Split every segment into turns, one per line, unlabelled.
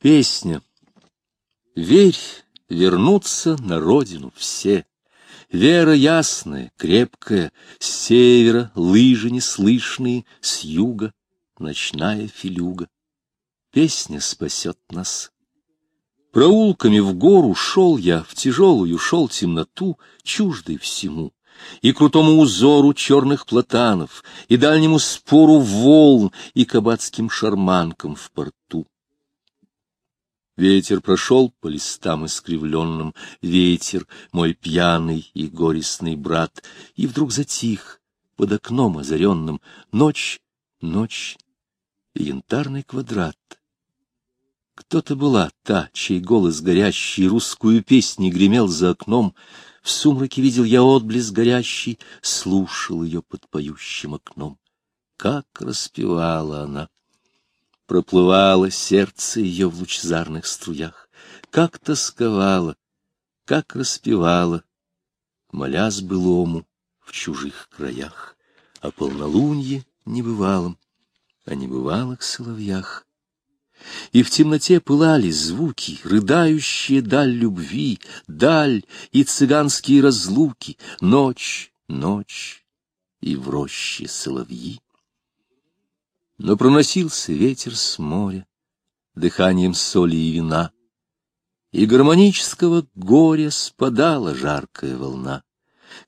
Песня. Верь, вернуться на родину все. Вера ясная, крепкая, с севера лыжи неслышные, с юга ночная филюга. Песня спасет нас. Проулками в гору шел я, в тяжелую шел темноту, чуждой всему, и крутому узору черных платанов, и дальнему спору волн, и кабацким шарманкам в порту. Ветер прошел по листам искривленным, ветер, мой пьяный и горестный брат, и вдруг затих под окном озаренным ночь, ночь янтарный квадрат. Кто-то была та, чей голос горящий русскую песню гремел за окном, в сумраке видел я отблеск горящий, слушал ее под поющим окном. Как распевала она! Проплывало сердце ее в лучезарных струях, как тосковала, как распевала, молясь былому в чужих краях, о полнолунье небывалом, о небывалых соловьях. И в темноте пылали звуки, рыдающие даль любви, даль и цыганские разлуки, ночь, ночь и в роще соловьи. Но проносился ветер с моря, дыханием соли и вина, и гармонического горя спадала жаркая волна.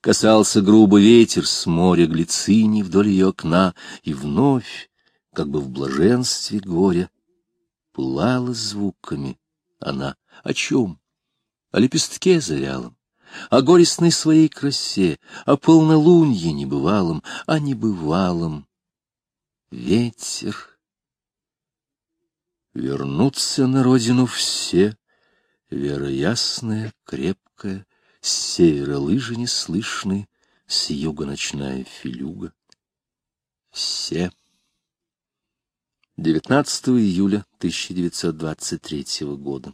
Касался грубо ветер с моря глицини вдоль ее окна, и вновь, как бы в блаженстве горя, пылала звуками она. О чем? О лепестке завялом, о горестной своей красе, о полнолунье небывалом, о небывалом ветер. Вернутся на родину все, вера ясная, крепкая, с севера лыжи неслышны, с юга ночная филюга. Все. 19 июля 1923 года.